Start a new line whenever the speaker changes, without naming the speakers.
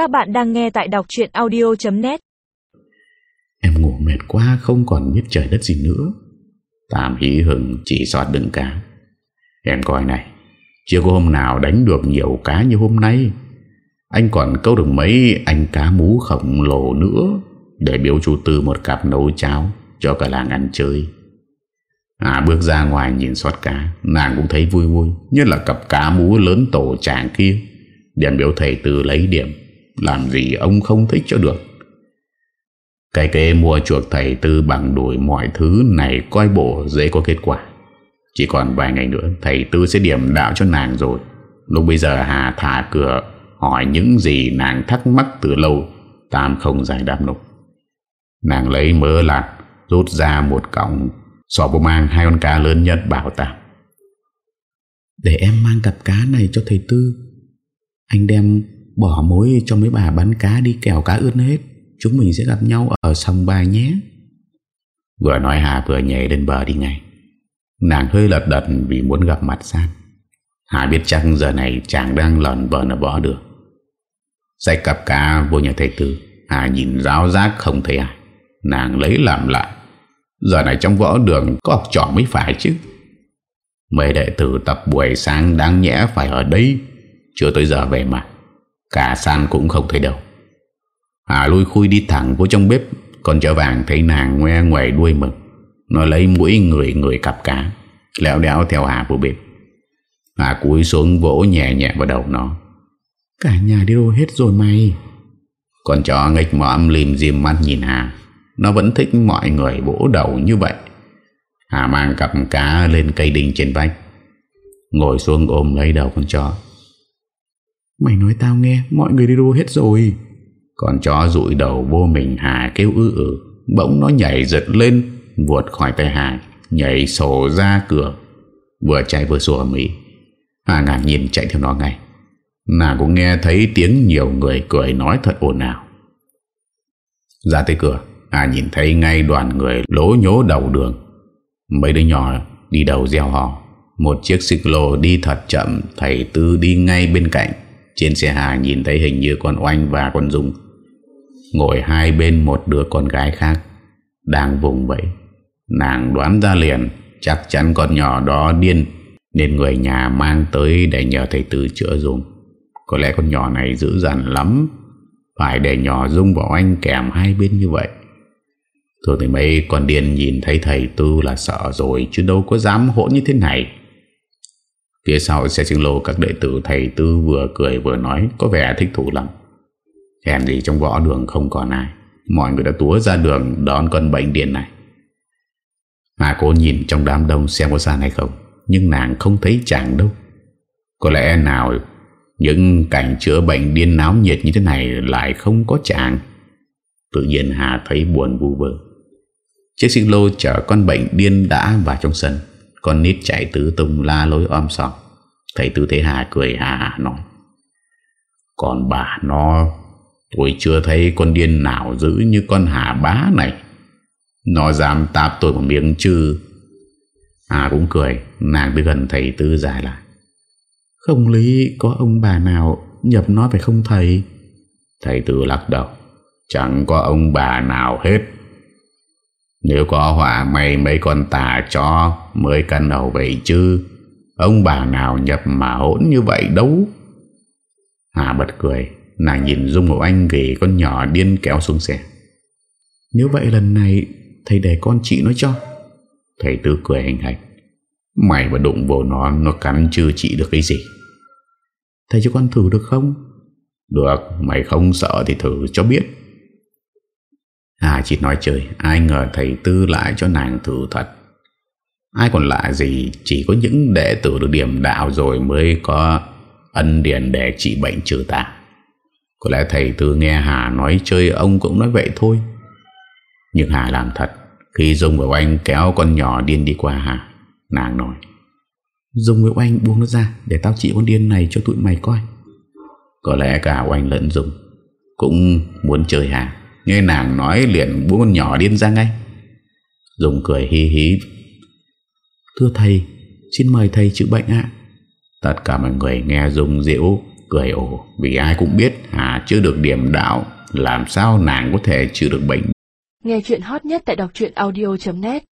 Các bạn đang nghe tại đọc chuyện audio.net
Em ngủ mệt quá, không còn biết trời đất gì nữa. Tạm hí hừng chỉ sọt đựng cá. Em coi này Chưa có hôm nào đánh được nhiều cá như hôm nay? Anh còn câu được mấy anh cá mú khổng lồ nữa Để biểu chủ tư một cặp nấu cháo Cho cả làng ăn chơi. À bước ra ngoài nhìn xót cá, Nàng cũng thấy vui vui, Nhất là cặp cá mú lớn tổ tràng kia. Điểm biểu thầy tư lấy điểm. Làm gì ông không thích cho được? Cái kê mua chuộc thầy tư bằng đuổi mọi thứ này coi bộ dễ có kết quả. Chỉ còn vài ngày nữa, Thầy tư sẽ điểm đạo cho nàng rồi. Lúc bây giờ Hà thả cửa, Hỏi những gì nàng thắc mắc từ lâu, Tam không giải đáp nổi. Nàng lấy mỡ lạt, Rút ra một cọng Sỏ bố mang hai con cá lớn nhất bảo Tam.
Để em mang cặp cá này cho thầy Tư. Anh đem bỏ mối cho mấy bà bán cá đi kèo cá ướt hết. Chúng mình sẽ gặp nhau ở sông bài nhé.
Vừa nói Hà vừa nhảy lên bờ đi ngay. Nàng hơi lật đật vì muốn gặp mặt San. Hà biết chắc giờ này chàng đang lẩn vờn ở võ được Xách cặp cá vô nhà thầy Tư, Hà nhìn ráo rác không thấy ai. Nàng lấy làm lại Giờ này trong võ đường có học trò mới phải chứ. Mấy đệ tử tập buổi sáng đáng nhẽ phải ở đây. Chưa tới giờ về mà. Cả san cũng không thấy đâu. Hà lui khui đi thẳng vô trong bếp, Còn chợ vàng thấy nàng ngoe ngoài đuôi mực. Nó lấy mũi người người cặp cá, Lẹo đéo theo Hà vô bếp. Hà cúi xuống vỗ nhẹ nhẹ vào đầu nó.
Cả nhà đi đâu hết rồi mày?
Con chó nghịch mõm lìm dim mắt nhìn Hà Nó vẫn thích mọi người vỗ đầu như vậy. Hà mang cặp cá lên cây đình trên vách. Ngồi xuống ôm lấy đầu con chó.
Mày nói tao nghe, Mọi người đi đâu hết rồi.
Con chó rụi đầu vô mình Hà kêu ư ư Bỗng nó nhảy giật lên Vụt khỏi tay Hà, Nhảy sổ ra cửa. Vừa chạy vừa sủa mỹ Hà ngạc nhìn chạy theo nó ngay. Nàng cũng nghe thấy tiếng nhiều người cười nói thật ồn ào. Ra tới cửa, Hà nhìn thấy ngay đoàn người lố nhố đầu đường. Mấy đứa nhỏ đi đầu gieo hò. Một chiếc xích lô đi thật chậm, Thầy Tư đi ngay bên cạnh. Trên xe Hà nhìn thấy hình như con Oanh và con Dung. Ngồi hai bên một đứa con gái khác, Đang vùng vẫy. Nàng đoán ra liền, Chắc chắn con nhỏ đó điên, Nên người nhà mang tới để nhờ thầy Tư chữa dùng Có lẽ con nhỏ này dữ dằn lắm, Phải để nhỏ Dung và Oanh kèm hai bên như vậy. Thường thì mấy con điên nhìn thấy thầy Tư là sợ rồi, Chứ đâu có dám hỗn như thế này. Phía sau xe xích lô các đệ tử thầy Tư vừa cười vừa nói, Có vẻ thích thú lắm. Hèn gì trong võ đường không còn ai. Mọi người đã túa ra đường đón con bệnh điên này. Hà cô nhìn trong đám đông xem có sàn hay không? Nhưng nàng không thấy chàng đâu. Có lẽ nào Những cảnh chữa bệnh điên náo nhiệt như thế này Lại không có chàng? Tự nhiên Hà thấy buồn vu vơ. Chiếc xích lô chở con bệnh điên đã vào trong sân. Con nít chạy tứ tung la lối om sòm. Thầy Tư Thế Hà cười hà hà nói, Còn bà nó Tôi chưa thấy con điên nào dữ như con hà bá này. Nó dám tạp tôi một miếng chứ? Hà cũng cười, Nàng tới gần thầy Tư dài lại
Không lý có ông bà nào nhập nó phải không thầy?
Thầy Tư lắc đầu, Chẳng có ông bà nào hết. Nếu có họa mày mấy con tà cho Mới căn đầu vậy chứ? Ông bà nào nhập mà hỗn như vậy đâu? Hà bật cười, Nàng nhìn Dung Ngọc Anh về con nhỏ điên kéo xuống xe.
Nếu vậy lần này, Thầy để con chị nó cho.
Thầy Tư cười hành hành Mày mà đụng vô nó Nó cắn chưa chị được cái gì?
Thầy cho con thử được không?
Được, Mày không sợ thì thử cho biết hà chỉ nói chơi, Ai ngờ thầy Tư lại cho nàng thử thật Ai còn lạ gì, Chỉ có những đệ tử được điểm đạo rồi Mới có ân điển để trị bệnh trừ tà. Có lẽ thầy Tư nghe Hà nói chơi, Ông cũng nói vậy thôi. Nhưng Hà làm thật, Khi Dung và Oanh kéo con nhỏ điên đi qua Hà, Nàng nói,
Dung với Oanh buông nó ra Để tao trị con điên này cho tụi mày coi.
Có lẽ cả Oanh lẫn Dung Cũng muốn chơi Hà. Nghe nàng nói liền bố con nhỏ điên ra ngay. Dùng cười hi hi
Thưa thầy, Xin mời thầy chữa bệnh ạ.
Tất cả mọi người nghe Dung diễu Cười ồ, Vì ai cũng biết Hà chưa được điểm đạo, Làm sao nàng có thể chữa được bệnh.
Nghe chuyện hot nhất tại đọc audio.net